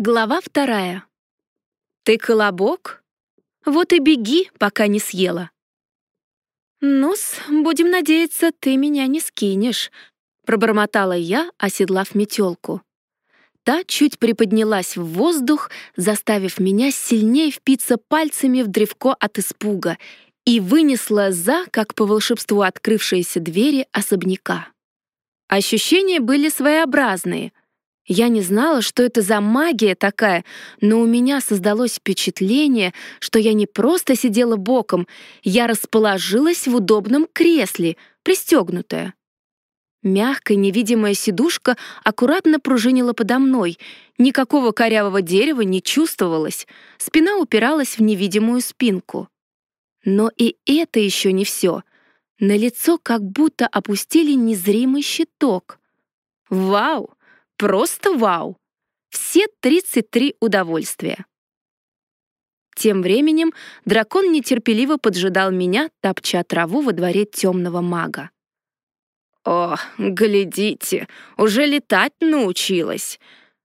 Глава вторая. «Ты колобок? Вот и беги, пока не съела». «Ну-с, будем надеяться, ты меня не скинешь», — пробормотала я, оседлав метелку. Та чуть приподнялась в воздух, заставив меня сильнее впиться пальцами в древко от испуга и вынесла за, как по волшебству открывшиеся двери особняка. Ощущения были своеобразные — я не знала, что это за магия такая, но у меня создалось впечатление, что я не просто сидела боком, я расположилась в удобном кресле, пристегнутая. Мягкая невидимая сидушка аккуратно пружинила подо мной. Никакого корявого дерева не чувствовалось. Спина упиралась в невидимую спинку. Но и это еще не все. На лицо как будто опустили незримый щиток. Вау! Просто вау! Все 33 удовольствия. Тем временем дракон нетерпеливо поджидал меня, топча траву во дворе темного мага. «О, глядите, уже летать научилась!»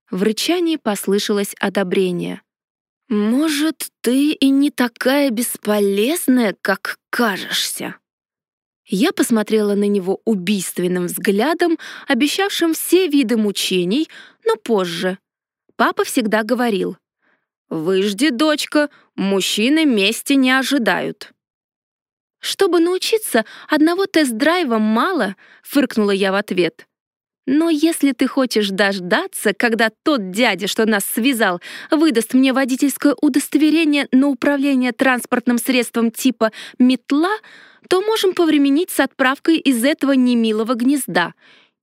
В рычании послышалось одобрение. «Может, ты и не такая бесполезная, как кажешься?» Я посмотрела на него убийственным взглядом, обещавшим все виды мучений, но позже. Папа всегда говорил, «Выжди, дочка, мужчины мести не ожидают». «Чтобы научиться, одного тест-драйва мало», — фыркнула я в ответ. «Но если ты хочешь дождаться, когда тот дядя, что нас связал, выдаст мне водительское удостоверение на управление транспортным средством типа «метла», то можем повременить с отправкой из этого немилого гнезда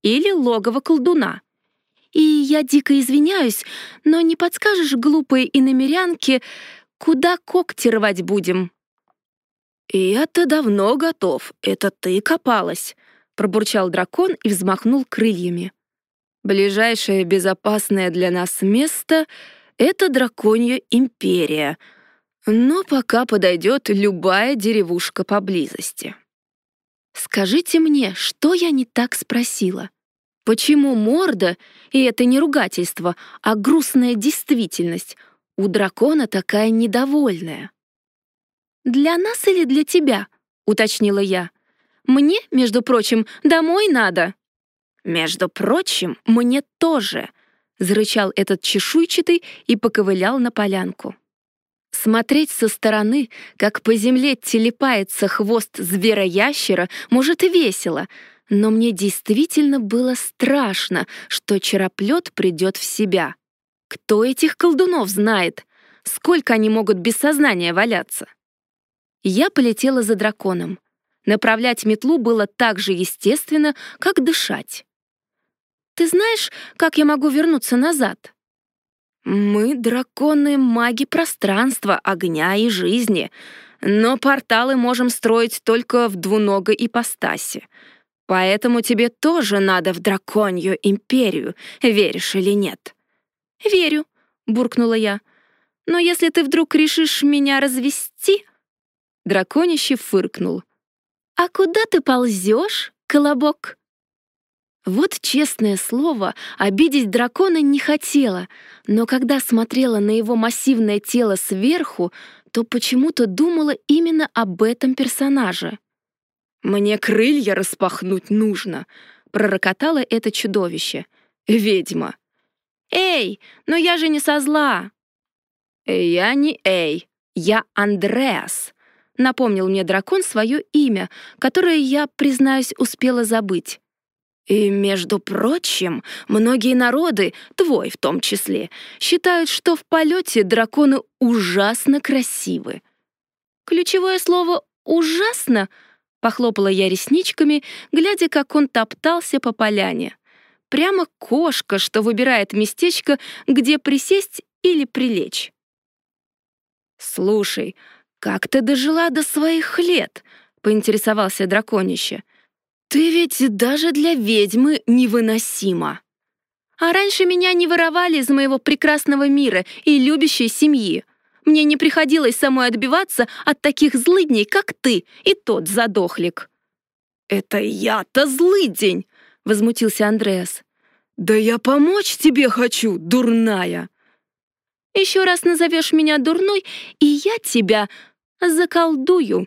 или логова колдуна. И я дико извиняюсь, но не подскажешь глупой иномерянке, куда когти рвать будем?» «Я-то давно готов, это ты копалась», — пробурчал дракон и взмахнул крыльями. «Ближайшее безопасное для нас место — это драконья империя», но пока подойдет любая деревушка поблизости. Скажите мне, что я не так спросила? Почему морда, и это не ругательство, а грустная действительность, у дракона такая недовольная? «Для нас или для тебя?» — уточнила я. «Мне, между прочим, домой надо». «Между прочим, мне тоже», — зарычал этот чешуйчатый и поковылял на полянку. Смотреть со стороны, как по земле телепается хвост звероящера, может и весело, но мне действительно было страшно, что чероплет придет в себя. Кто этих колдунов знает? Сколько они могут без сознания валяться? Я полетела за драконом. Направлять метлу было так же естественно, как дышать. «Ты знаешь, как я могу вернуться назад?» Мы драконы, маги пространства, огня и жизни, но порталы можем строить только в двуногой ипостаси. Поэтому тебе тоже надо в драконью империю, веришь или нет? Верю, буркнула я. Но если ты вдруг решишь меня развести, драконище фыркнул. А куда ты ползешь, колобок? Вот честное слово, обидеть дракона не хотела, но когда смотрела на его массивное тело сверху, то почему-то думала именно об этом персонаже. «Мне крылья распахнуть нужно», — пророкотало это чудовище. «Ведьма». «Эй, но я же не со зла!» «Я не Эй, я Андреас», — напомнил мне дракон свое имя, которое я, признаюсь, успела забыть. И, между прочим, многие народы, твой в том числе, считают, что в полете драконы ужасно красивы. Ключевое слово «ужасно» похлопала я ресничками, глядя, как он топтался по поляне. Прямо кошка, что выбирает местечко, где присесть или прилечь. «Слушай, как ты дожила до своих лет?» — поинтересовался драконище. «Ты ведь даже для ведьмы невыносима!» «А раньше меня не воровали из моего прекрасного мира и любящей семьи. Мне не приходилось самой отбиваться от таких злыдней, как ты и тот задохлик». «Это я-то злыдень!» — возмутился Андреас. «Да я помочь тебе хочу, дурная!» Еще раз назовешь меня дурной, и я тебя заколдую.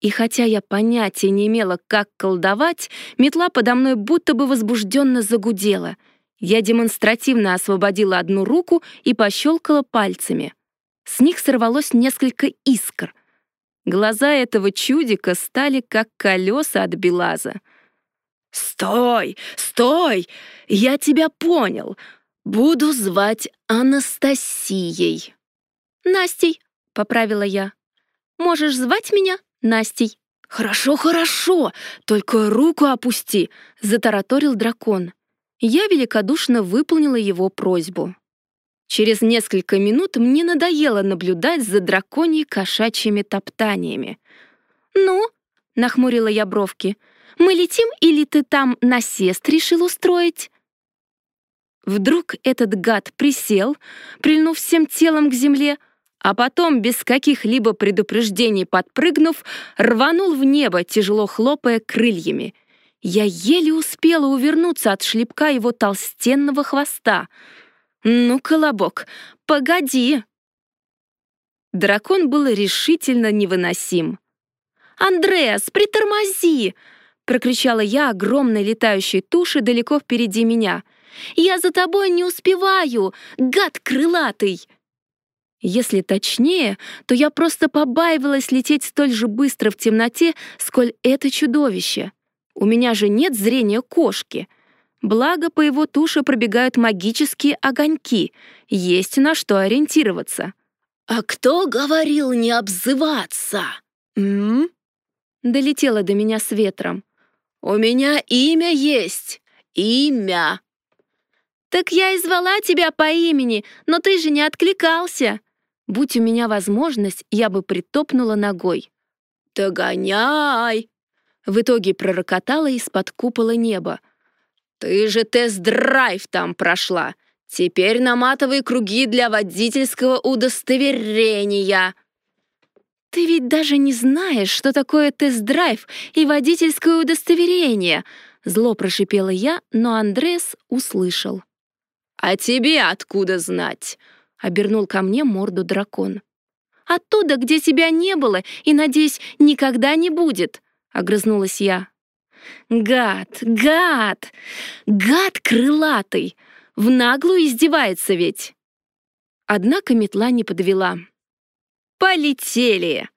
И хотя я понятия не имела, как колдовать, метла подо мной будто бы возбужденно загудела. Я демонстративно освободила одну руку и пощелкала пальцами. С них сорвалось несколько искр. Глаза этого чудика стали как колеса от белаза. «Стой! Стой! Я тебя понял! Буду звать Анастасией!» «Настей!» — поправила я. «Можешь звать меня Настей». «Хорошо, хорошо, только руку опусти», — затараторил дракон. Я великодушно выполнила его просьбу. Через несколько минут мне надоело наблюдать за драконьей кошачьими топтаниями. «Ну?» — нахмурила я бровки. «Мы летим или ты там насест решил устроить?» Вдруг этот гад присел, прильнув всем телом к земле, а потом, без каких-либо предупреждений подпрыгнув, рванул в небо, тяжело хлопая крыльями. Я еле успела увернуться от шлепка его толстенного хвоста. «Ну, колобок, погоди!» Дракон был решительно невыносим. «Андреас, притормози!» — прокричала я огромной летающей туши далеко впереди меня. «Я за тобой не успеваю, гад крылатый!» Если точнее, то я просто побаивалась лететь столь же быстро в темноте, сколь это чудовище. У меня же нет зрения кошки. Благо, по его туше пробегают магические огоньки, есть на что ориентироваться. «А кто говорил не обзываться?» «М?», -м Долетело до меня с ветром. «У меня имя есть! Имя!» «Так я и звала тебя по имени, но ты же не откликался!» Будь у меня возможность, я бы притопнула ногой. «Догоняй!» В итоге пророкотала из-под купола неба. «Ты же тест-драйв там прошла! Теперь наматывай круги для водительского удостоверения!» «Ты ведь даже не знаешь, что такое тест-драйв и водительское удостоверение!» Зло прошипела я, но Андрес услышал. «А тебе откуда знать?» Обернул ко мне морду дракон. «Оттуда, где тебя не было и, надеюсь, никогда не будет», — огрызнулась я. «Гад, гад, гад крылатый! В наглую издевается ведь!» Однако метла не подвела. «Полетели!»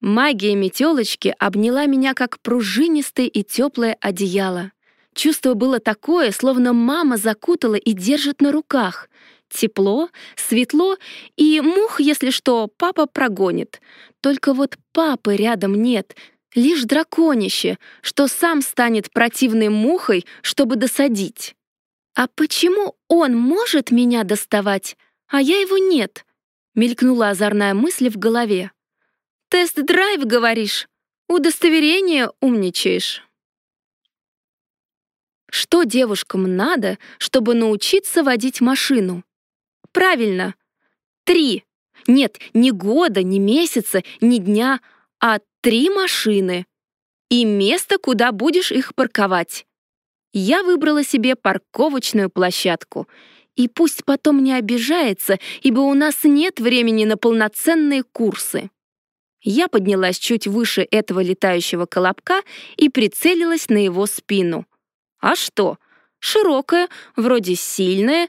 Магия метелочки обняла меня как пружинистое и теплое одеяло. Чувство было такое, словно мама закутала и держит на руках. Тепло, светло, и мух, если что, папа прогонит. Только вот папы рядом нет, лишь драконище, что сам станет противной мухой, чтобы досадить. «А почему он может меня доставать, а я его нет?» — мелькнула озорная мысль в голове. «Тест-драйв, говоришь? Удостоверение умничаешь». Что девушкам надо, чтобы научиться водить машину? Правильно. Три. Нет, не года, не месяца, не дня, а три машины. И место, куда будешь их парковать. Я выбрала себе парковочную площадку. И пусть потом не обижается, ибо у нас нет времени на полноценные курсы. Я поднялась чуть выше этого летающего колобка и прицелилась на его спину. А что? Широкая, вроде сильная,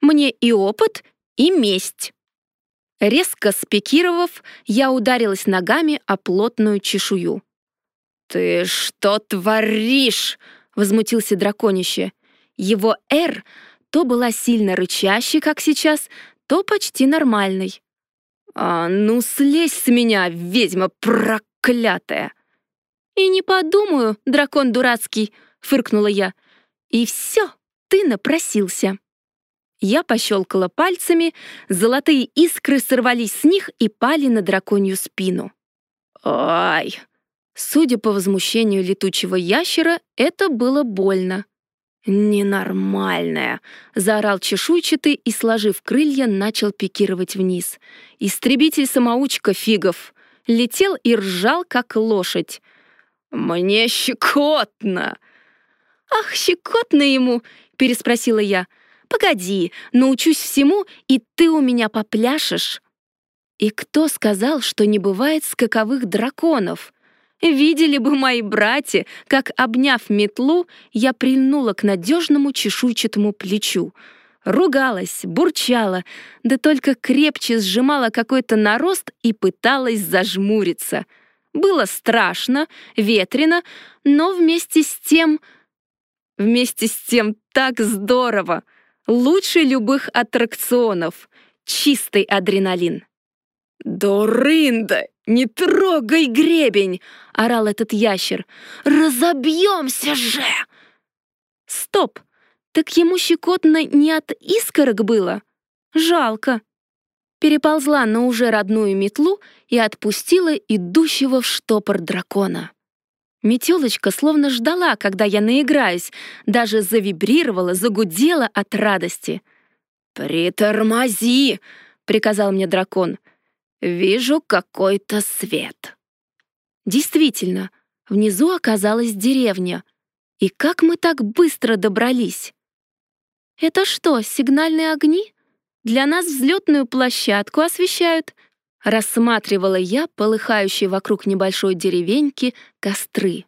мне и опыт, и месть. Резко спикировав, я ударилась ногами о плотную чешую. «Ты что творишь?» — возмутился драконище. Его «Р» то была сильно рычащей, как сейчас, то почти нормальной. «А ну слезь с меня, ведьма проклятая!» «И не подумаю, дракон дурацкий!» — фыркнула я. «И все, ты напросился!» Я пощелкала пальцами, золотые искры сорвались с них и пали на драконью спину. «Ай!» Судя по возмущению летучего ящера, это было больно. «Ненормальная!» — заорал чешуйчатый и, сложив крылья, начал пикировать вниз. Истребитель-самоучка фигов. Летел и ржал, как лошадь. «Мне щекотно!» «Ах, щекотно ему!» — переспросила я. Погоди, научусь всему, и ты у меня попляшешь. И кто сказал, что не бывает скаковых драконов? Видели бы мои братья, как, обняв метлу, я прильнула к надежному чешуйчатому плечу. Ругалась, бурчала, да только крепче сжимала какой-то нарост и пыталась зажмуриться. Было страшно, ветрено, но вместе с тем... Вместе с тем так здорово! Лучше любых аттракционов. Чистый адреналин. «Дурында, не трогай гребень!» — орал этот ящер. «Разобьемся же!» «Стоп! Так ему щекотно не от искорок было? Жалко!» Переползла на уже родную метлу и отпустила идущего в штопор дракона. Метелочка словно ждала, когда я наиграюсь, даже завибрировала, загудела от радости. «Притормози!» — приказал мне дракон. «Вижу какой-то свет». Действительно, внизу оказалась деревня. И как мы так быстро добрались? «Это что, сигнальные огни? Для нас взлетную площадку освещают», рассматривала я полыхающие вокруг небольшой деревеньки костры.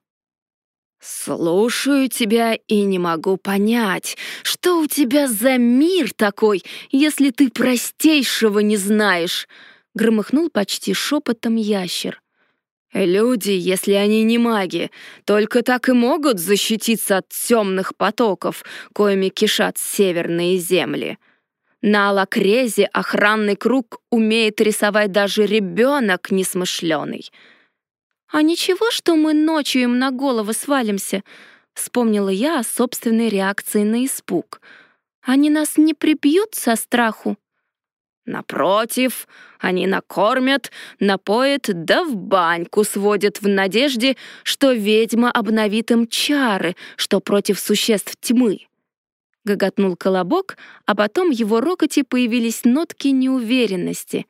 «Слушаю тебя и не могу понять, что у тебя за мир такой, если ты простейшего не знаешь?» — громыхнул почти шепотом ящер. «Люди, если они не маги, только так и могут защититься от темных потоков, коими кишат северные земли. На Алакрезе охранный круг умеет рисовать даже ребенок несмышленый». «А ничего, что мы ночью им на голову свалимся?» — вспомнила я о собственной реакции на испуг. «Они нас не прибьют со страху?» Напротив, они накормят, напоят, да в баньку сводят в надежде, что ведьма обновит им чары, что против существ тьмы. Гоготнул колобок, а потом его рокоте появились нотки неуверенности.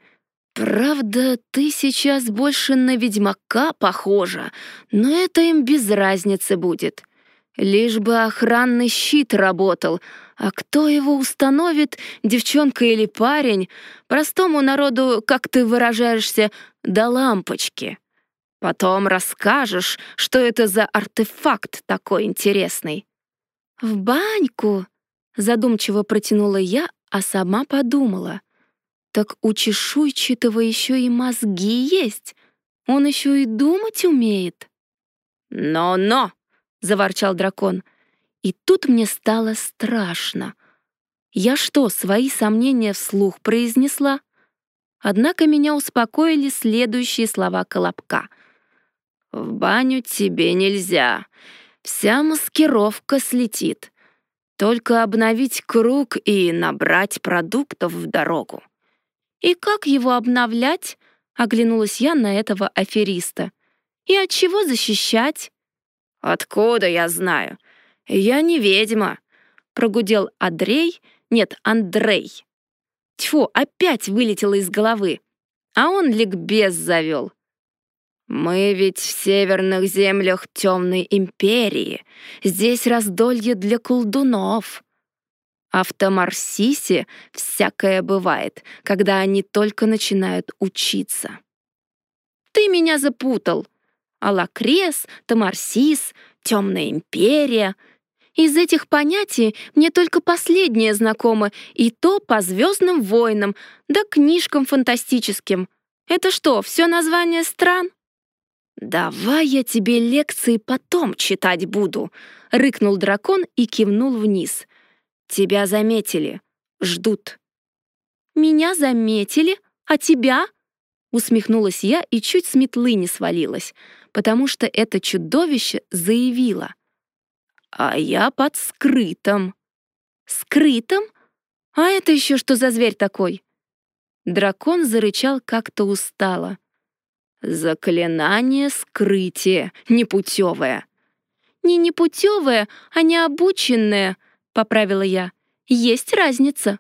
«Правда, ты сейчас больше на ведьмака похожа, но это им без разницы будет. Лишь бы охранный щит работал, а кто его установит, девчонка или парень, простому народу, как ты выражаешься, до лампочки. Потом расскажешь, что это за артефакт такой интересный. «В баньку!» — задумчиво протянула я, а сама подумала. «Так у чешуйчатого еще и мозги есть. Он еще и думать умеет». «Но-но!» — заворчал дракон. И тут мне стало страшно. Я что, свои сомнения вслух произнесла? Однако меня успокоили следующие слова Колобка. «В баню тебе нельзя. Вся маскировка слетит. Только обновить круг и набрать продуктов в дорогу». «И как его обновлять?» — оглянулась я на этого афериста. «И от чего защищать?» «Откуда я знаю? Я не ведьма», — прогудел Адрей, нет, Андрей. Тьфу, опять вылетело из головы. А он ликбез завел. «Мы ведь в северных землях темной империи. Здесь раздолье для колдунов». А в Тамарсисе всякое бывает, когда они только начинают учиться. «Ты меня запутал», Алакрес, Тамарсис, Темная империя. Из этих понятий мне только последнее знакомо, и то по «Звездным войнам», да книжкам фантастическим. Это что, все название стран? «Давай я тебе лекции потом читать буду», — рыкнул дракон и кивнул вниз. «Тебя заметили. Ждут». «Меня заметили? А тебя?» Усмехнулась я и чуть с метлы не свалилась потому что это чудовище заявило. «А я под скрытым». «Скрытым? А это еще что за зверь такой?» Дракон зарычал как-то устало. «Заклинание скрытие, непутевое». «Не непутевое, а необученное», — поправила я. «Есть разница».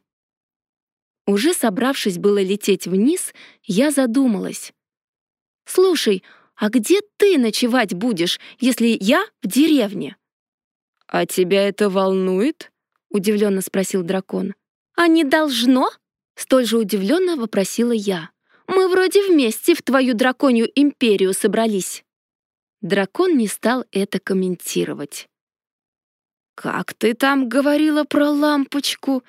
Уже собравшись было лететь вниз, я задумалась. «Слушай, «А где ты ночевать будешь, если я в деревне?» «А тебя это волнует?» удивленно спросил дракон. А не должно? Столь же удивленно вопросила я. Мы вроде вместе в твою драконью империю собрались. Дракон не стал это комментировать. «Как ты там говорила про лампочку?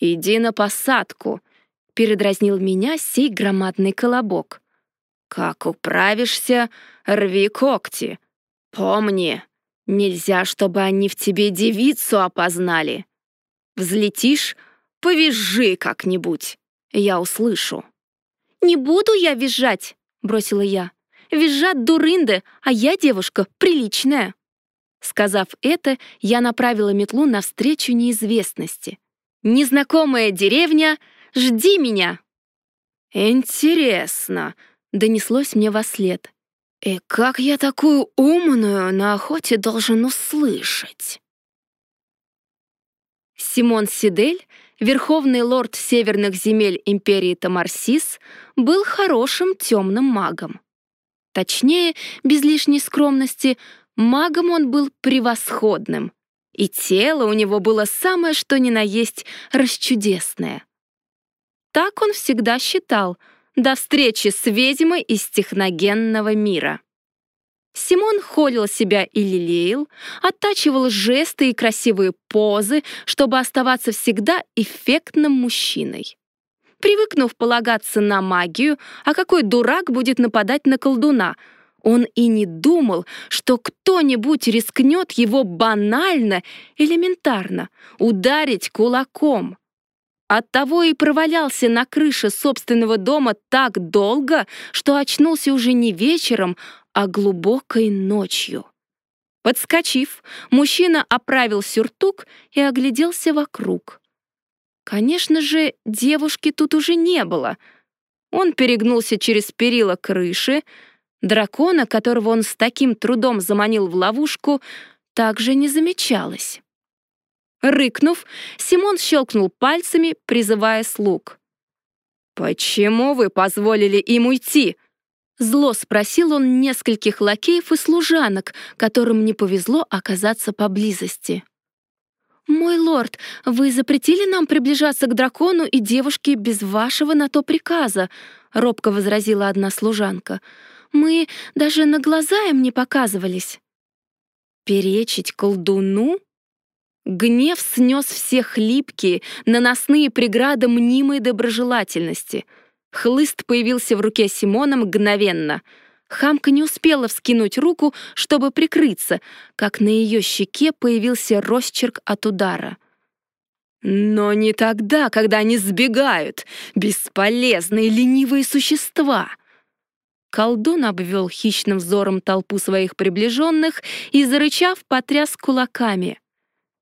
Иди на посадку!» — передразнил меня сей громадный колобок. «Как управишься, рви когти. Помни, нельзя, чтобы они в тебе девицу опознали. Взлетишь, повизжи как-нибудь, я услышу». «Не буду я визжать!» — бросила я. «Визжат дурынды, а я девушка приличная!» Сказав это, я направила метлу навстречу неизвестности. «Незнакомая деревня, жди меня!» «Интересно», — донеслось мне во след. «И как я такую умную на охоте должен услышать?» Симон Сидель, верховный лорд северных земель империи Тамарсис, был хорошим темным магом. Точнее, без лишней скромности, магом он был превосходным, и тело у него было самое что ни на есть расчудесное. Так он всегда считал, до встречи с ведьмой из техногенного мира. Симон холил себя и лелеял, оттачивал жесты и красивые позы, чтобы оставаться всегда эффектным мужчиной. Привыкнув полагаться на магию, а какой дурак будет нападать на колдуна, он и не думал, что кто-нибудь рискнет его банально, элементарно ударить кулаком. Оттого и провалялся на крыше собственного дома так долго, что очнулся уже не вечером, а глубокой ночью. Подскочив, мужчина оправил сюртук и огляделся вокруг. Конечно же, девушки тут уже не было. Он перегнулся через перила крыши. Дракона, которого он с таким трудом заманил в ловушку, также не замечалось. Рыкнув, Симон щелкнул пальцами, призывая слуг. «Почему вы позволили им уйти?» Зло спросил он нескольких лакеев и служанок, которым не повезло оказаться поблизости. «Мой лорд, вы запретили нам приближаться к дракону и девушке без вашего на то приказа», — робко возразила одна служанка. «Мы даже на глаза им не показывались». «Перечить колдуну?» Гнев снес все хлипкие, наносные преграды мнимой доброжелательности — Хлыст появился в руке Симона мгновенно. Хамка не успела вскинуть руку, чтобы прикрыться, как на ее щеке появился росчерк от удара. Но не тогда, когда они сбегают, бесполезные ленивые существа. Колдун обвел хищным взором толпу своих приближенных и, зарычав, потряс кулаками.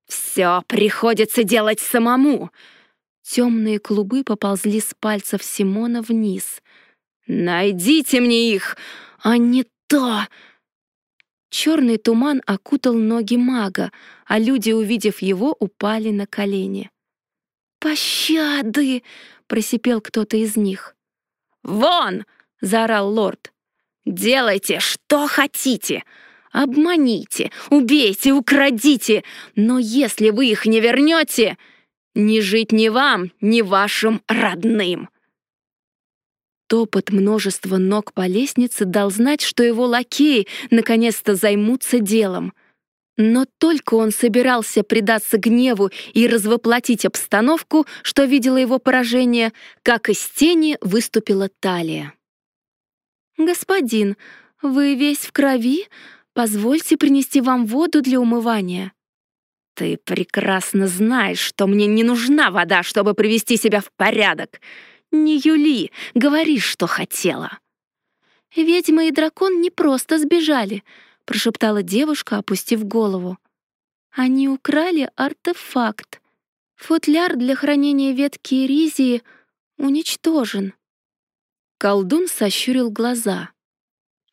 «Все приходится делать самому. Темные клубы поползли с пальцев Симона вниз. «Найдите мне их, а не то!» Черный туман окутал ноги мага, а люди, увидев его, упали на колени. «Пощады!» — просипел кто-то из них. «Вон!» — заорал лорд. «Делайте, что хотите! Обманите, убейте, украдите! Но если вы их не вернете, не жить ни вам, ни вашим родным!» Топот множества ног по лестнице дал знать, что его лакеи наконец-то займутся делом. Но только он собирался предаться гневу и развоплотить обстановку, что видела его поражение, как из тени выступила талия. «Господин, вы весь в крови? Позвольте принести вам воду для умывания». «Ты прекрасно знаешь, что мне не нужна вода, чтобы привести себя в порядок. Не Юли, говори, что хотела». «Ведьма и дракон не просто сбежали», — прошептала девушка, опустив голову. «Они украли артефакт. Футляр для хранения ветки Иризии уничтожен». Колдун сощурил глаза.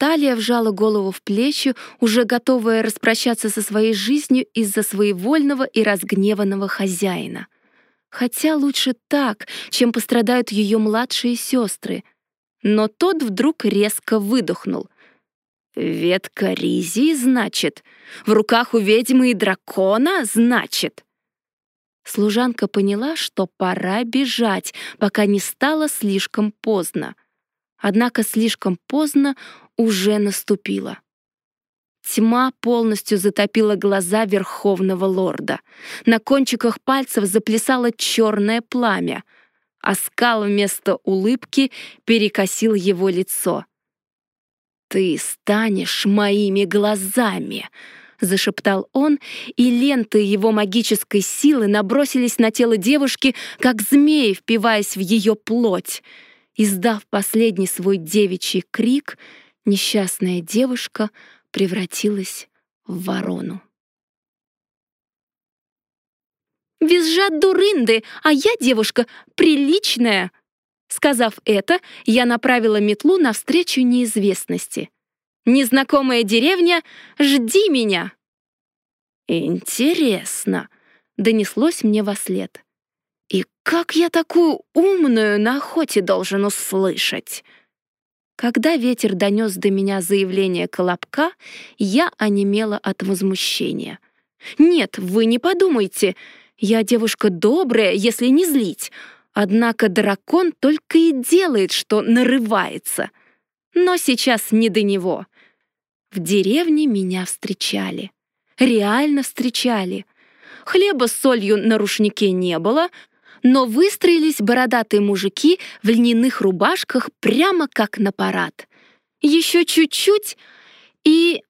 Талия вжала голову в плечи, уже готовая распрощаться со своей жизнью из-за своевольного и разгневанного хозяина. Хотя лучше так, чем пострадают ее младшие сестры. Но тот вдруг резко выдохнул. «Ветка Ризи, значит? В руках у ведьмы и дракона, значит?» Служанка поняла, что пора бежать, пока не стало слишком поздно. Однако слишком поздно уже наступило. Тьма полностью затопила глаза верховного лорда. На кончиках пальцев заплясало черное пламя, а скал вместо улыбки перекосил его лицо. «Ты станешь моими глазами!» — зашептал он, и ленты его магической силы набросились на тело девушки, как змеи, впиваясь в ее плоть. Издав последний свой девичий крик, несчастная девушка превратилась в ворону. «Визжат дурынды, а я девушка приличная!» Сказав это, я направила метлу навстречу неизвестности — Незнакомая деревня, жди меня!» «Интересно», — донеслось мне во след. «И как я такую умную на охоте должен услышать?» Когда ветер донес до меня заявление Колобка, я онемела от возмущения. «Нет, вы не подумайте, я девушка добрая, если не злить. Однако дракон только и делает, что нарывается. Но сейчас не до него. В деревне меня встречали. Реально встречали. Хлеба с солью на рушнике не было, но выстроились бородатые мужики в льняных рубашках прямо как на парад. Еще чуть-чуть и...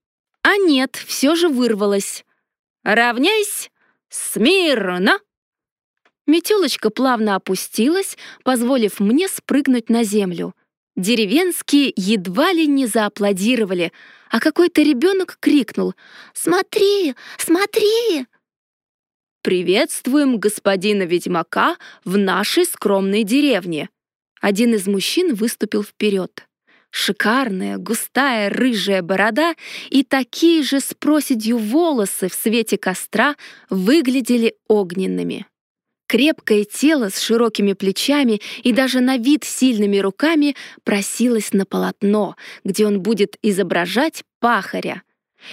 А нет, все же вырвалось. «Равняйсь! Смирно!» Метелочка плавно опустилась, позволив мне спрыгнуть на землю. Деревенские едва ли не зааплодировали, а какой-то ребенок крикнул «Смотри, смотри!» «Приветствуем господина ведьмака в нашей скромной деревне!» Один из мужчин выступил вперед. Шикарная, густая, рыжая борода и такие же с проседью волосы в свете костра выглядели огненными. Крепкое тело с широкими плечами и даже на вид сильными руками просилось на полотно, где он будет изображать пахаря.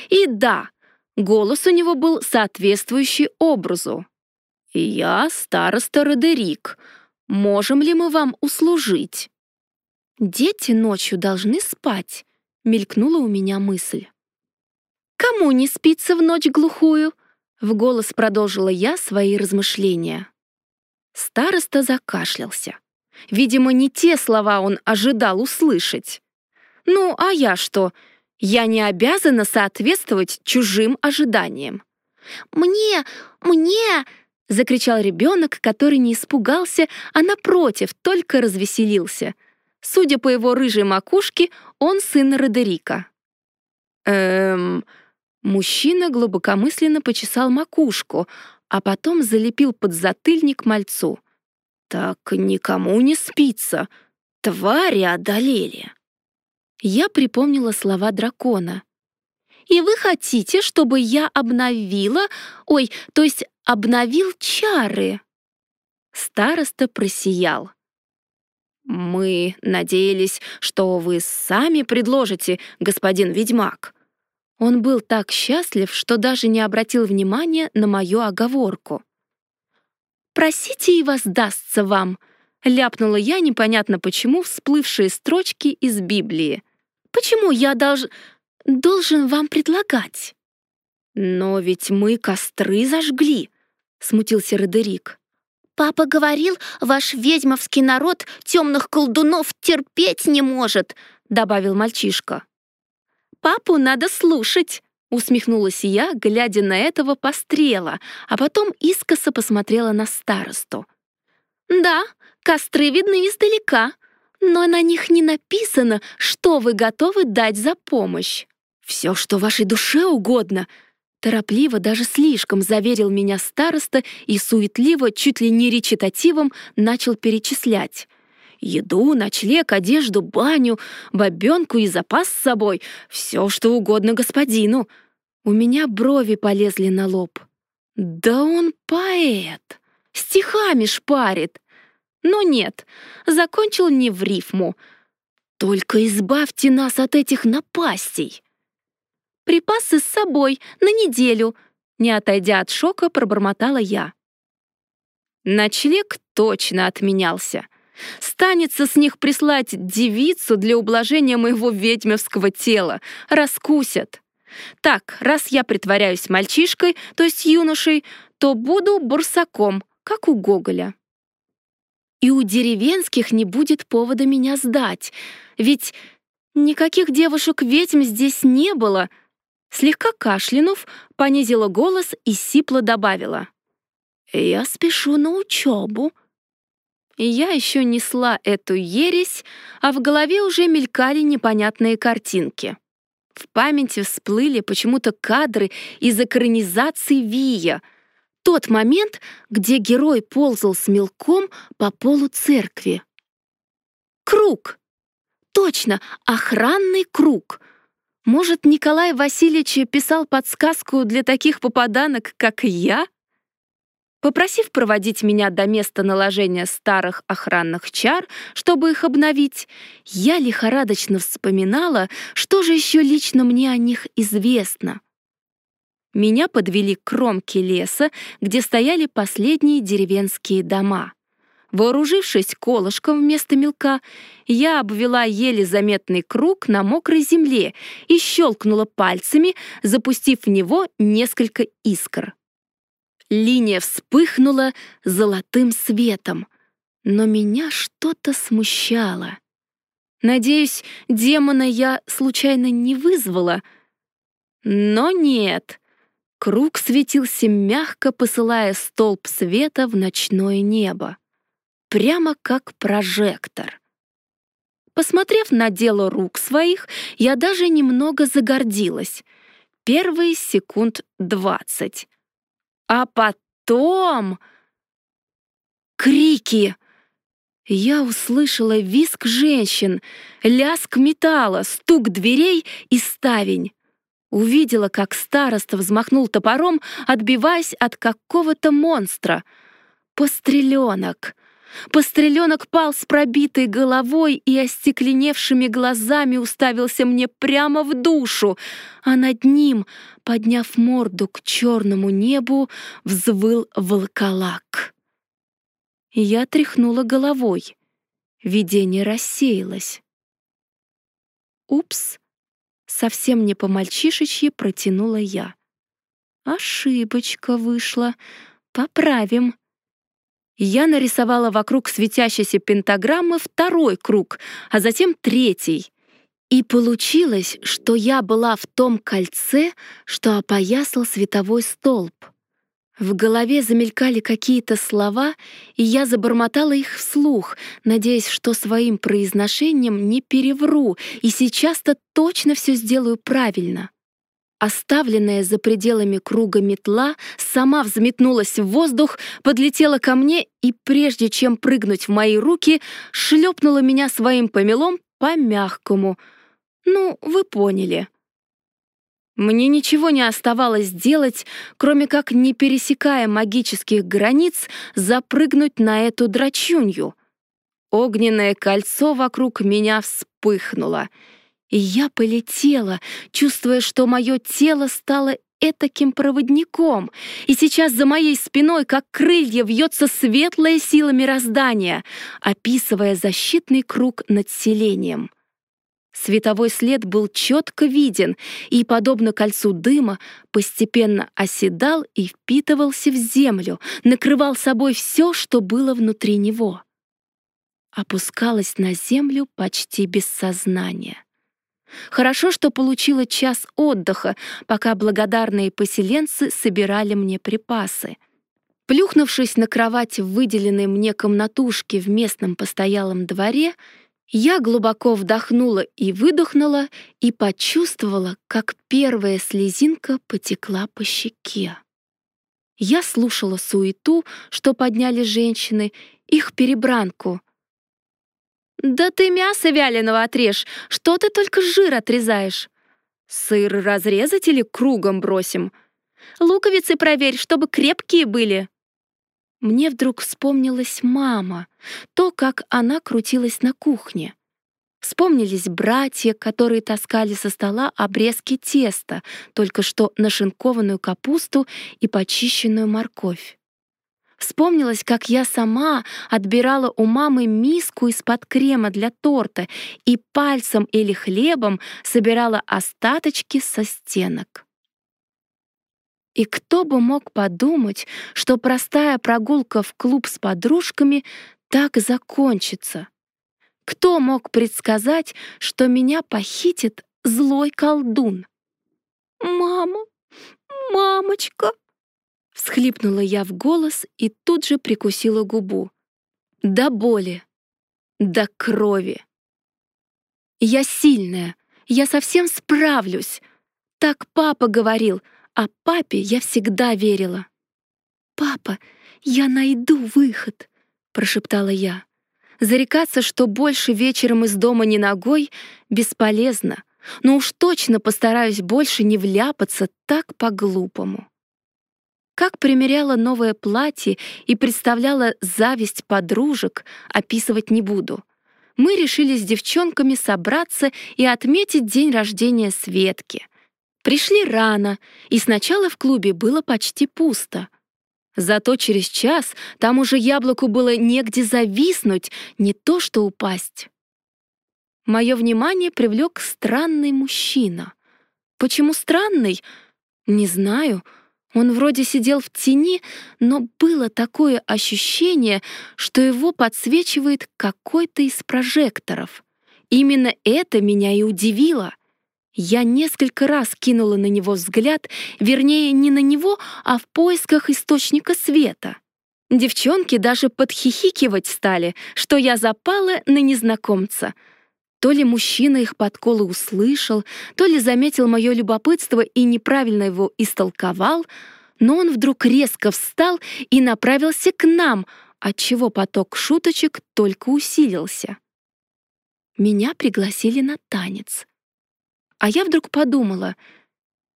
И да, голос у него был соответствующий образу. «Я староста Родерик. Можем ли мы вам услужить?» «Дети ночью должны спать», — мелькнула у меня мысль. «Кому не спится в ночь глухую?» — в голос продолжила я свои размышления. Староста закашлялся. Видимо, не те слова он ожидал услышать. Ну, а я что? Я не обязана соответствовать чужим ожиданиям. «Мне! Мне!» — закричал ребенок, который не испугался, а напротив, только развеселился. Судя по его рыжей макушке, он сын Родерика. «Эм...» Мужчина глубокомысленно почесал макушку, а потом залепил подзатыльник мальцу. «Так никому не спится. Твари одолели». Я припомнила слова дракона. «И вы хотите, чтобы я обновила... Ой, то есть обновил чары?» Староста просиял. «Мы надеялись, что вы сами предложите, господин ведьмак». Он был так счастлив, что даже не обратил внимания на мою оговорку. «Просите, и воздастся вам», — ляпнула я непонятно почему всплывшие строчки из Библии. «Почему я долж... должен вам предлагать?» «Но ведь мы костры зажгли», — смутился Родерик. «Папа говорил, ваш ведьмовский народ темных колдунов терпеть не может», — добавил мальчишка. «Папу надо слушать!» — усмехнулась я, глядя на этого пострела, а потом искоса посмотрела на старосту. «Да, костры видны издалека, но на них не написано, что вы готовы дать за помощь. Все, что вашей душе угодно!» Торопливо, даже слишком заверил меня староста и суетливо, чуть ли не речитативом, начал перечислять. Еду, ночлег, одежду, баню, бабенку и запас с собой. Все, что угодно господину. У меня брови полезли на лоб. Да он поэт. Стихами шпарит. Но нет, закончил не в рифму. Только избавьте нас от этих напастей. Припасы с собой на неделю. Не отойдя от шока, пробормотала я. Ночлег точно отменялся. Станется с них прислать девицу для ублажения моего ведьмовского тела. Раскусят. Так, раз я притворяюсь мальчишкой, то есть юношей, то буду бурсаком, как у Гоголя. И у деревенских не будет повода меня сдать, ведь никаких девушек-ведьм здесь не было. Слегка кашлянув, понизила голос и сипло добавила. «Я спешу на учебу». Я еще несла эту ересь, а в голове уже мелькали непонятные картинки. В памяти всплыли почему-то кадры из экранизации Вия. Тот момент, где герой ползал с мелком по полу церкви. Круг! Точно, охранный круг. Может, Николай Васильевич писал подсказку для таких попаданок, как я? Попросив проводить меня до места наложения старых охранных чар, чтобы их обновить, я лихорадочно вспоминала, что же еще лично мне о них известно. Меня подвели к кромке леса, где стояли последние деревенские дома. Вооружившись колышком вместо мелка, я обвела еле заметный круг на мокрой земле и щелкнула пальцами, запустив в него несколько искр. Линия вспыхнула золотым светом, но меня что-то смущало. Надеюсь, демона я случайно не вызвала. Но нет. Круг светился мягко, посылая столб света в ночное небо. Прямо как прожектор. Посмотрев на дело рук своих, я даже немного загордилась. Первые секунд двадцать. А потом... Крики! Я услышала визг женщин, лязг металла, стук дверей и ставень. Увидела, как староста взмахнул топором, отбиваясь от какого-то монстра. Постреленок. Постреленок пал с пробитой головой и остекленевшими глазами уставился мне прямо в душу, а над ним, подняв морду к черному небу, взвыл волколак. Я тряхнула головой. Видение рассеялось. «Упс!» — совсем не по-мальчишечьи протянула я. «Ошибочка вышла. Поправим». Я нарисовала вокруг светящейся пентаграммы второй круг, а затем третий. И получилось, что я была в том кольце, что опоясал световой столб. В голове замелькали какие-то слова, и я забормотала их вслух, надеясь, что своим произношением не перевру, и сейчас-то точно все сделаю правильно. Оставленная за пределами круга метла сама взметнулась в воздух, подлетела ко мне и, прежде чем прыгнуть в мои руки, шлепнула меня своим помелом по-мягкому. Ну, вы поняли. Мне ничего не оставалось делать, кроме как, не пересекая магических границ, запрыгнуть на эту драчунью. Огненное кольцо вокруг меня вспыхнуло — и я полетела, чувствуя, что мое тело стало этаким проводником, и сейчас за моей спиной, как крылья, вьется светлая сила мироздания, описывая защитный круг над селением. Световой след был четко виден и, подобно кольцу дыма, постепенно оседал и впитывался в землю, накрывал собой все, что было внутри него. Опускалась на землю почти без сознания. Хорошо, что получила час отдыха, пока благодарные поселенцы собирали мне припасы. Плюхнувшись на кровать в выделенной мне комнатушке в местном постоялом дворе, я глубоко вдохнула и выдохнула и почувствовала, как первая слезинка потекла по щеке. Я слушала суету, что подняли женщины, их перебранку, «Да ты мясо вяленого отрежь, что ты только жир отрезаешь?» «Сыр разрезать или кругом бросим?» «Луковицы проверь, чтобы крепкие были». Мне вдруг вспомнилась мама, то, как она крутилась на кухне. Вспомнились братья, которые таскали со стола обрезки теста, только что нашинкованную капусту и почищенную морковь. Вспомнилось, как я сама отбирала у мамы миску из-под крема для торта и пальцем или хлебом собирала остаточки со стенок. И кто бы мог подумать, что простая прогулка в клуб с подружками так закончится? Кто мог предсказать, что меня похитит злой колдун? «Мама! Мамочка!» Всхлипнула я в голос и тут же прикусила губу. До боли, до крови. Я сильная, я совсем справлюсь. Так папа говорил — а папе я всегда верила. «Папа, я найду выход», — прошептала я. Зарекаться, что больше вечером из дома не ногой, бесполезно, но уж точно постараюсь больше не вляпаться так по-глупому. Как примеряла новое платье и представляла зависть подружек, описывать не буду. Мы решили с девчонками собраться и отметить день рождения Светки — Пришли рано, и сначала в клубе было почти пусто. Зато через час там уже яблоку было негде зависнуть, не то что упасть. Мое внимание привлек странный мужчина. Почему странный? Не знаю. Он вроде сидел в тени, но было такое ощущение, что его подсвечивает какой-то из прожекторов. Именно это меня и удивило — я несколько раз кинула на него взгляд, вернее, не на него, а в поисках источника света. Девчонки даже подхихикивать стали, что я запала на незнакомца. То ли мужчина их подколы услышал, то ли заметил мое любопытство и неправильно его истолковал, но он вдруг резко встал и направился к нам, отчего поток шуточек только усилился. Меня пригласили на танец. А я вдруг подумала,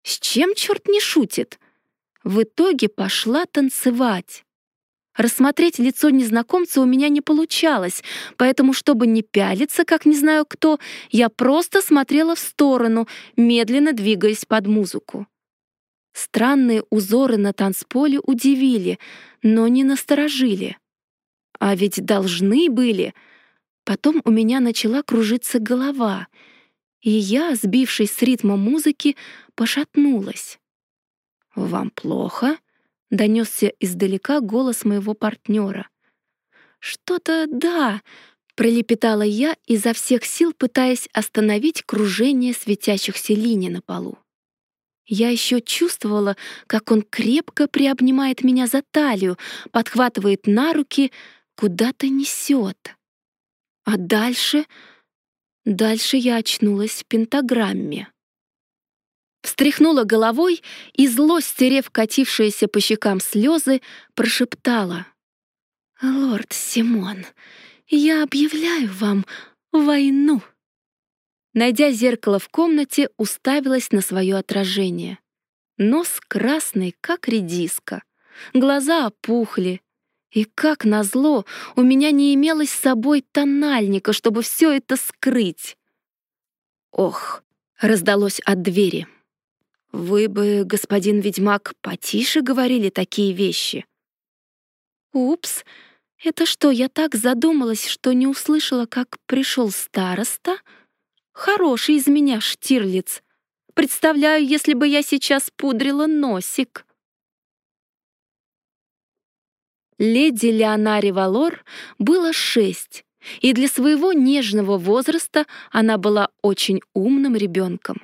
с чем черт не шутит? В итоге пошла танцевать. Рассмотреть лицо незнакомца у меня не получалось, поэтому, чтобы не пялиться, как не знаю кто, я просто смотрела в сторону, медленно двигаясь под музыку. Странные узоры на танцполе удивили, но не насторожили. А ведь должны были. Потом у меня начала кружиться голова — и я, сбившись с ритма музыки, пошатнулась. «Вам плохо?» — донесся издалека голос моего партнера. «Что-то да», — пролепетала я, изо всех сил пытаясь остановить кружение светящихся линий на полу. Я еще чувствовала, как он крепко приобнимает меня за талию, подхватывает на руки, куда-то несет. А дальше Дальше я очнулась в пентаграмме. Встряхнула головой и, зло стерев катившиеся по щекам слезы, прошептала. «Лорд Симон, я объявляю вам войну!» Найдя зеркало в комнате, уставилась на свое отражение. Нос красный, как редиска. Глаза опухли, и как назло, у меня не имелось с собой тональника, чтобы все это скрыть. Ох, раздалось от двери. Вы бы, господин ведьмак, потише говорили такие вещи. Упс, это что, я так задумалась, что не услышала, как пришел староста? Хороший из меня штирлиц. Представляю, если бы я сейчас пудрила носик. Леди Леонаре Валор было шесть, и для своего нежного возраста она была очень умным ребенком.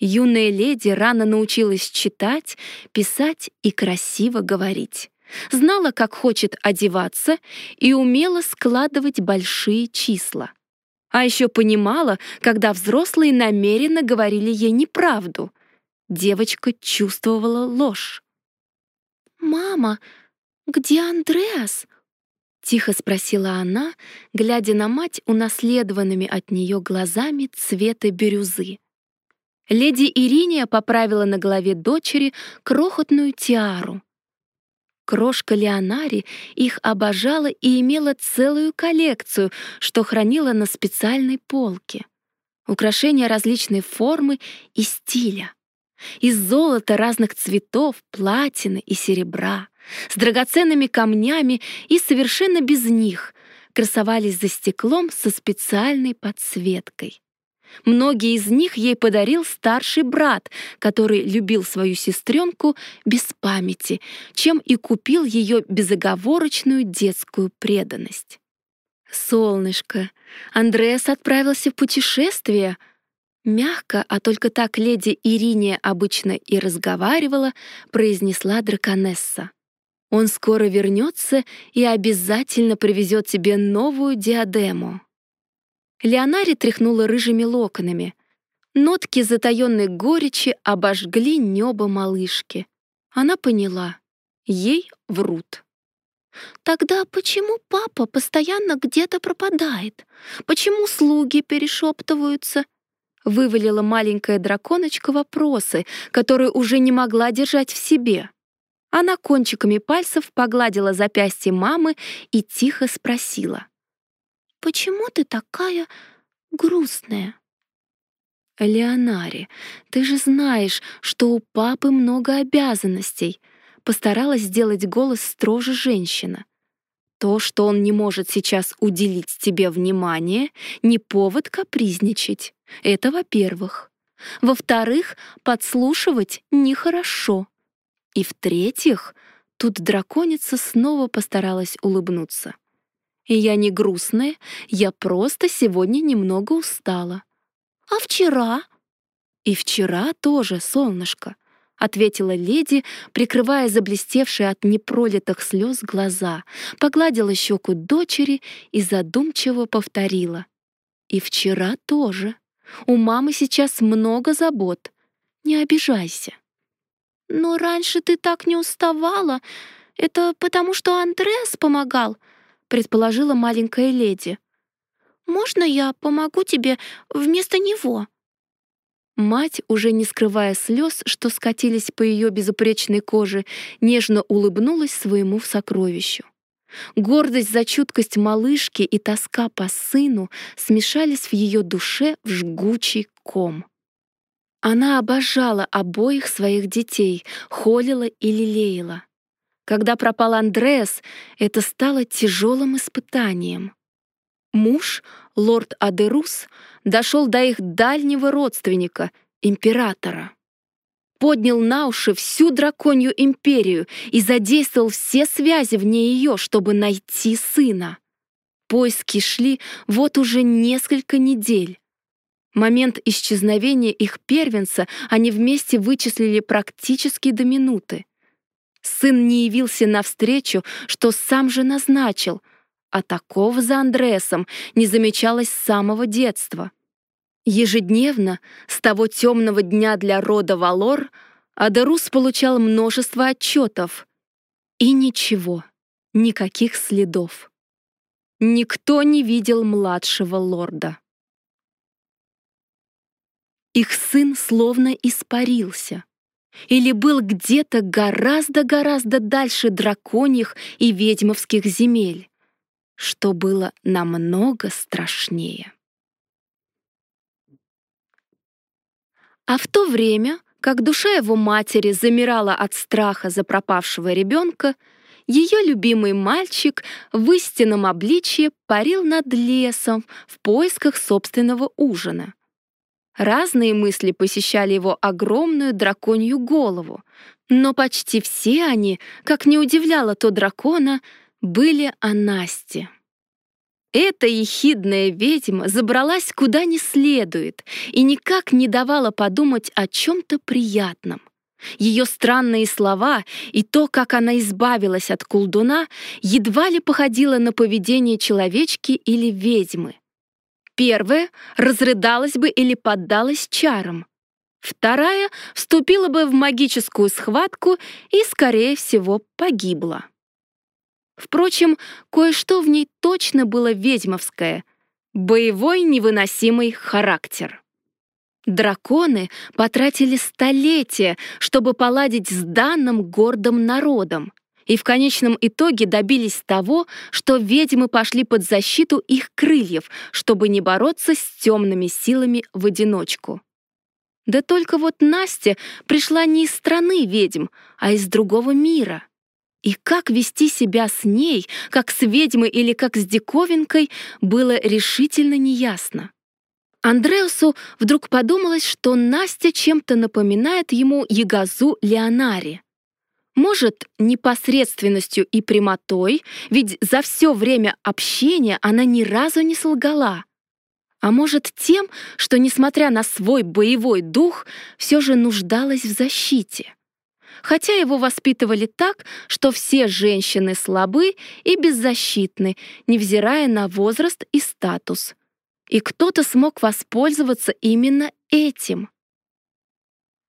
Юная леди рано научилась читать, писать и красиво говорить. Знала, как хочет одеваться и умела складывать большие числа. А еще понимала, когда взрослые намеренно говорили ей неправду. Девочка чувствовала ложь. «Мама, «Где Андреас?» — тихо спросила она, глядя на мать унаследованными от нее глазами цвета бирюзы. Леди Ириния поправила на голове дочери крохотную тиару. Крошка Леонари их обожала и имела целую коллекцию, что хранила на специальной полке. Украшения различной формы и стиля. Из золота разных цветов, платины и серебра — с драгоценными камнями и совершенно без них, красовались за стеклом со специальной подсветкой. Многие из них ей подарил старший брат, который любил свою сестренку без памяти, чем и купил ее безоговорочную детскую преданность. «Солнышко, Андреас отправился в путешествие», Мягко, а только так леди Ириния обычно и разговаривала, произнесла драконесса. «Он скоро вернется и обязательно привезет тебе новую диадему». Леонари тряхнула рыжими локонами. Нотки затаённой горечи обожгли небо малышки. Она поняла. Ей врут. Тогда почему папа постоянно где-то пропадает? Почему слуги перешептываются? Вывалила маленькая драконочка вопросы, которые уже не могла держать в себе. Она кончиками пальцев погладила запястье мамы и тихо спросила. Почему ты такая грустная?» «Леонари, ты же знаешь, что у папы много обязанностей», постаралась сделать голос строже женщина. То, что он не может сейчас уделить тебе внимание, не повод капризничать. Это во-первых. Во-вторых, подслушивать нехорошо. И в-третьих, тут драконица снова постаралась улыбнуться. И я не грустная, я просто сегодня немного устала. А вчера? И вчера тоже, солнышко, ответила леди, прикрывая заблестевшие от непролитых слез глаза, погладила щеку дочери и задумчиво повторила. И вчера тоже. У мамы сейчас много забот. Не обижайся. Но раньше ты так не уставала. Это потому, что Андреас помогал, предположила маленькая леди. «Можно я помогу тебе вместо него?» Мать, уже не скрывая слез, что скатились по ее безупречной коже, нежно улыбнулась своему сокровищу. Гордость за чуткость малышки и тоска по сыну смешались в ее душе в жгучий ком. Она обожала обоих своих детей, холила и лелеяла. Когда пропал Андреас, это стало тяжелым испытанием. Муж, лорд Адерус, дошел до их дальнего родственника, императора. Поднял на уши всю драконью империю и задействовал все связи вне ее, чтобы найти сына. Поиски шли вот уже несколько недель. Момент исчезновения их первенца они вместе вычислили практически до минуты. Сын не явился навстречу, что сам же назначил, а такого за Андреасом не замечалось с самого детства. Ежедневно, с того темного дня для рода Валор, Адарус получал множество отчетов. И ничего, никаких следов. Никто не видел младшего лорда. Их сын словно испарился или был где-то гораздо-гораздо дальше драконьих и ведьмовских земель, что было намного страшнее. А в то время, как душа его матери замирала от страха за пропавшего ребенка, ее любимый мальчик в истинном обличье парил над лесом в поисках собственного ужина. Разные мысли посещали его огромную драконью голову, но почти все они, как не удивляло то дракона, были о Насте. Эта ехидная ведьма забралась куда не следует и никак не давала подумать о чем-то приятном. Ее странные слова и то, как она избавилась от колдуна, едва ли походило на поведение человечки или ведьмы. Первая разрыдалась бы или поддалась чарам. Вторая вступила бы в магическую схватку и, скорее всего, погибла. Впрочем, кое-что в ней точно было ведьмовское — боевой невыносимый характер. Драконы потратили столетия, чтобы поладить с данным гордым народом, и в конечном итоге добились того, что ведьмы пошли под защиту их крыльев, чтобы не бороться с темными силами в одиночку. Да только вот Настя пришла не из страны ведьм, а из другого мира. И как вести себя с ней, как с ведьмой или как с диковинкой, было решительно неясно. Андреусу вдруг подумалось, что Настя чем-то напоминает ему Ягазу Леонари. Может, непосредственностью и прямотой, ведь за все время общения она ни разу не солгала. А может, тем, что, несмотря на свой боевой дух, все же нуждалась в защите хотя его воспитывали так, что все женщины слабы и беззащитны, невзирая на возраст и статус. И кто-то смог воспользоваться именно этим.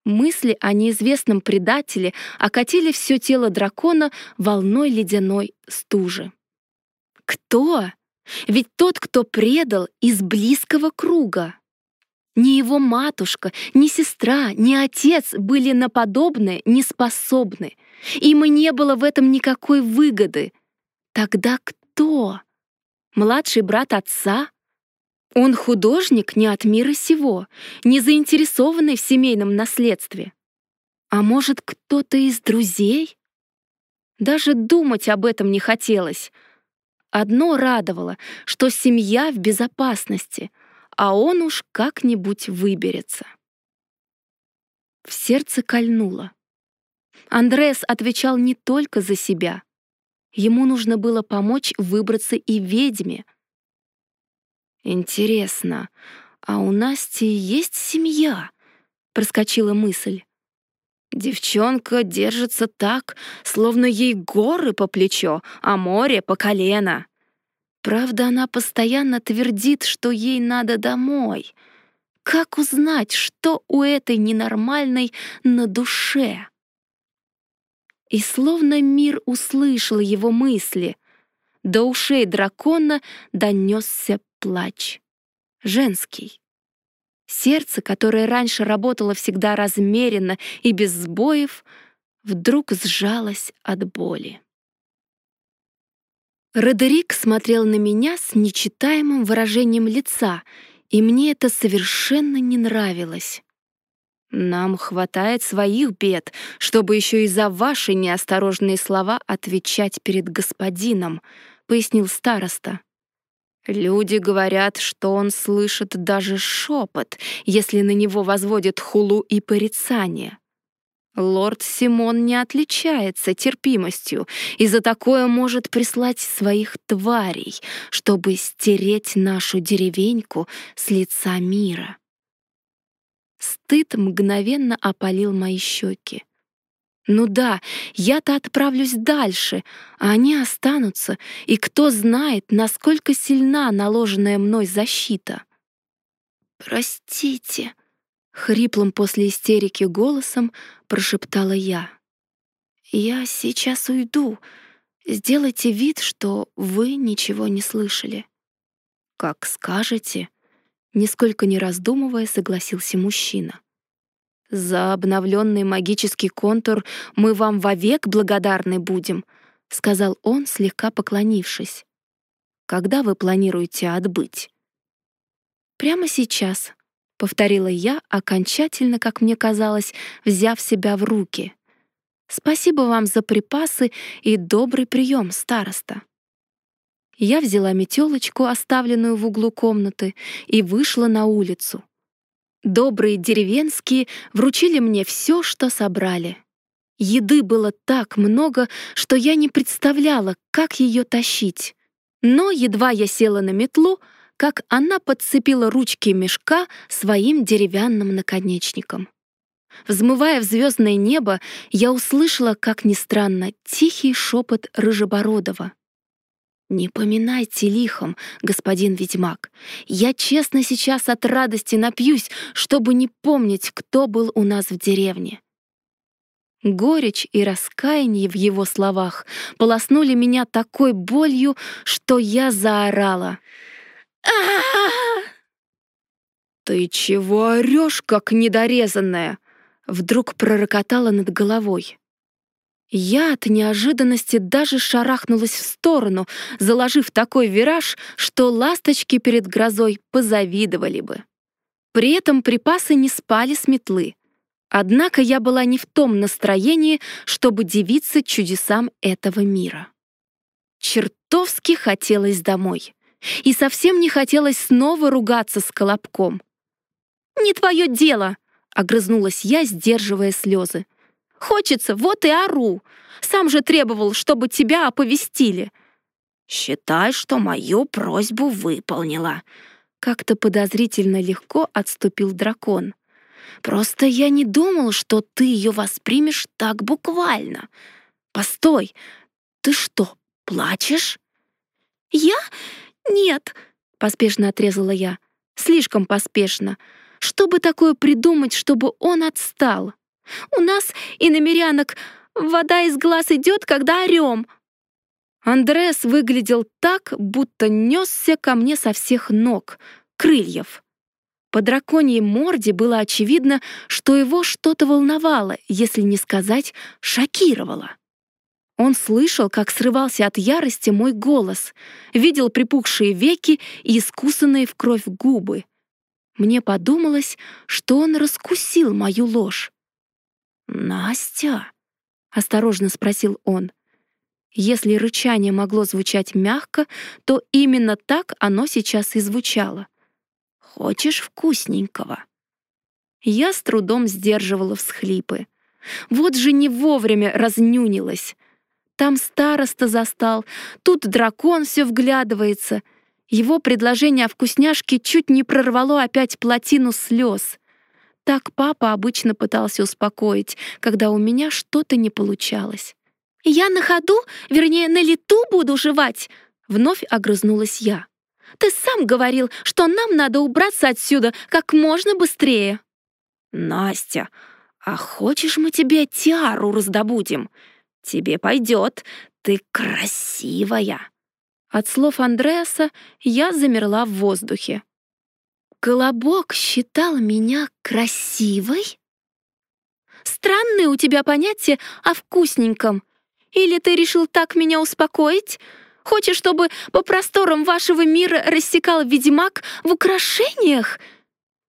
Мысли о неизвестном предателе окатили все тело дракона волной ледяной стужи. Кто? Ведь тот, кто предал из близкого круга. Ни его матушка, ни сестра, ни отец были на подобное не способны. Им и не было в этом никакой выгоды. Тогда кто? Младший брат отца? Он художник не от мира сего, не заинтересованный в семейном наследстве. А может, кто-то из друзей? Даже думать об этом не хотелось. Одно радовало, что семья в безопасности — а он уж как-нибудь выберется. В сердце кольнуло. Андреас отвечал не только за себя. Ему нужно было помочь выбраться и ведьме. «Интересно, а у Насти есть семья?» — проскочила мысль. Девчонка держится так, словно ей горы по плечо, а море по колено. Правда, она постоянно твердит, что ей надо домой. Как узнать, что у этой ненормальной на душе? И словно мир услышал его мысли, до ушей дракона донесся плач. Женский. Сердце, которое раньше работало всегда размеренно и без сбоев, вдруг сжалось от боли. Родерик смотрел на меня с нечитаемым выражением лица, и мне это совершенно не нравилось. «Нам хватает своих бед, чтобы еще и за ваши неосторожные слова отвечать перед господином», — пояснил староста. «Люди говорят, что он слышит даже шепот, если на него возводят хулу и порицание. Лорд Симон не отличается терпимостью и за такое может прислать своих тварей, чтобы стереть нашу деревеньку с лица мира. Стыд мгновенно опалил мои щеки. Ну да, я-то отправлюсь дальше, а они останутся, и кто знает, насколько сильна наложенная мной защита. «Простите», Хриплым после истерики голосом прошептала я. «Я сейчас уйду. Сделайте вид, что вы ничего не слышали». «Как скажете», — нисколько не раздумывая согласился мужчина. «За обновленный магический контур мы вам вовек благодарны будем», — сказал он, слегка поклонившись. «Когда вы планируете отбыть?» «Прямо сейчас», повторила я, окончательно, как мне казалось, взяв себя в руки. Спасибо вам за припасы и добрый прием, староста. Я взяла метелочку, оставленную в углу комнаты, и вышла на улицу. Добрые деревенские вручили мне все, что собрали. Еды было так много, что я не представляла, как ее тащить. Но едва я села на метлу, как она подцепила ручки мешка своим деревянным наконечником. Взмывая в звездное небо, я услышала, как ни странно, тихий шепот Рыжебородова. «Не поминайте лихом, господин ведьмак. Я честно сейчас от радости напьюсь, чтобы не помнить, кто был у нас в деревне». Горечь и раскаяние в его словах полоснули меня такой болью, что я заорала — «Ты чего орешь, как недорезанная?» Вдруг пророкотала над головой. Я от неожиданности даже шарахнулась в сторону, заложив такой вираж, что ласточки перед грозой позавидовали бы. При этом припасы не спали с метлы. Однако я была не в том настроении, чтобы дивиться чудесам этого мира. Чертовски хотелось домой. И совсем не хотелось снова ругаться с Колобком. «Не твое дело!» — огрызнулась я, сдерживая слезы. «Хочется, вот и ору! Сам же требовал, чтобы тебя оповестили!» «Считай, что мою просьбу выполнила!» Как-то подозрительно легко отступил дракон. «Просто я не думал, что ты ее воспримешь так буквально. Постой, ты что, плачешь?» «Я? Нет!» — поспешно отрезала я. «Слишком поспешно. Чтобы такое придумать, чтобы он отстал? У нас, и намерянок, вода из глаз идет, когда орем!» Андреас выглядел так, будто несся ко мне со всех ног, крыльев. По драконьей морде было очевидно, что его что-то волновало, если не сказать шокировало. Он слышал, как срывался от ярости мой голос, видел припухшие веки и искусанные в кровь губы. Мне подумалось, что он раскусил мою ложь. «Настя?» — осторожно спросил он. Если рычание могло звучать мягко, то именно так оно сейчас и звучало. «Хочешь вкусненького?» Я с трудом сдерживала всхлипы. Вот же не вовремя разнюнилась. Там староста застал, тут дракон все вглядывается. Его предложение о вкусняшке чуть не прорвало опять плотину слез. Так папа обычно пытался успокоить, когда у меня что-то не получалось. «Я на ходу, вернее, на лету буду жевать!» Вновь огрызнулась я. «Ты сам говорил, что нам надо убраться отсюда как можно быстрее!» «Настя, а хочешь мы тебе тиару раздобудем? Тебе пойдет, ты красивая!» От слов Андреаса я замерла в воздухе. «Колобок считал меня красивой?» «Странные у тебя понятия о вкусненьком», или ты решил так меня успокоить? Хочешь, чтобы по просторам вашего мира рассекал ведьмак в украшениях?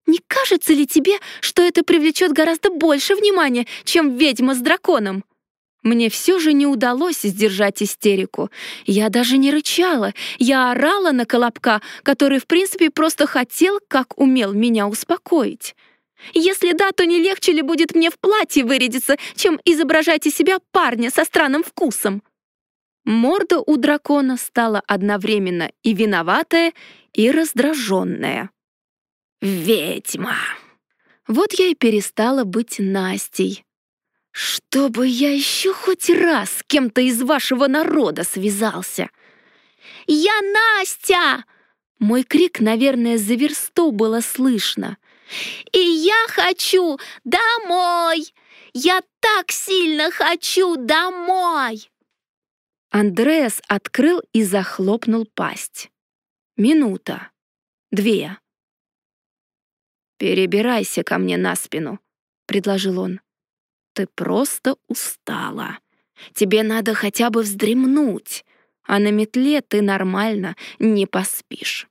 Не кажется ли тебе, что это привлечет гораздо больше внимания, чем ведьма с драконом?» Мне все же не удалось сдержать истерику. Я даже не рычала, я орала на Колобка, который, в принципе, просто хотел, как умел, меня успокоить. Если да, то не легче ли будет мне в платье вырядиться, чем изображать из себя парня со странным вкусом? Морда у дракона стала одновременно и виноватая, и раздраженная. «Ведьма!» Вот я и перестала быть Настей. Чтобы я еще хоть раз с кем-то из вашего народа связался. «Я Настя!» Мой крик, наверное, за версту было слышно — и я хочу домой! Я так сильно хочу домой!» Андреас открыл и захлопнул пасть. Минута. Две. «Перебирайся ко мне на спину», — предложил он. «Ты просто устала. Тебе надо хотя бы вздремнуть, а на метле ты нормально не поспишь».